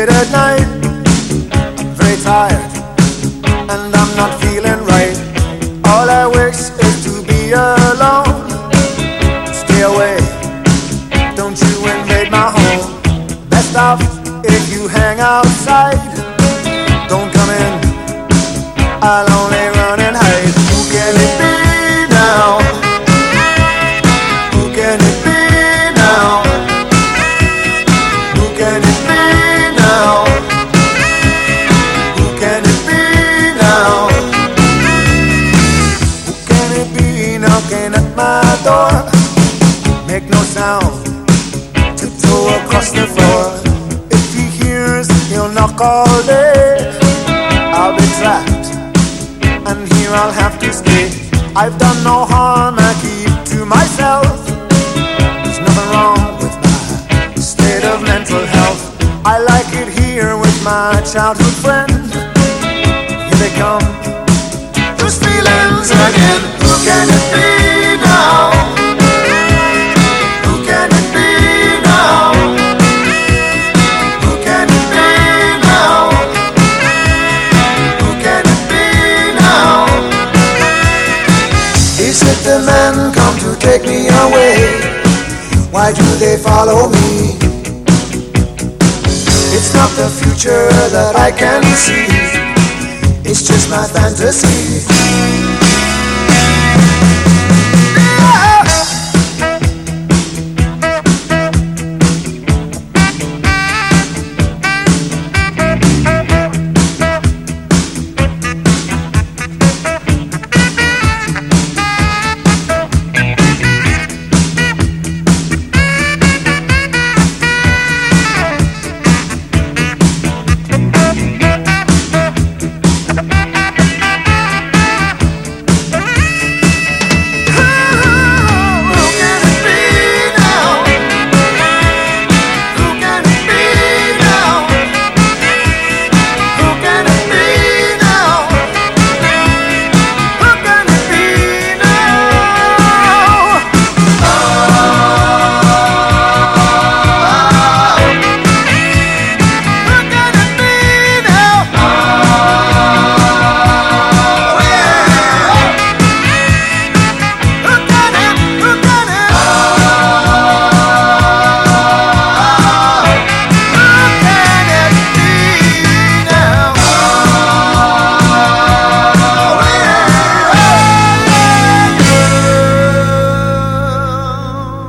late at night? Very tired, and I'm not feeling right. All I wish is to be alone. Stay away, don't you invade my home. Knocking at my door? Make no sound, tiptoe across the floor. If he hears, he'll knock all day. I'll be trapped, and here I'll have to stay. I've done no harm, I keep to myself. There's nothing wrong with my state of mental health. I like it here with my childhood friend. Here they come, those feelings again. The men come to take me away? Why do they follow me? It's not the future that I can see. It's just my fantasy. Thank you.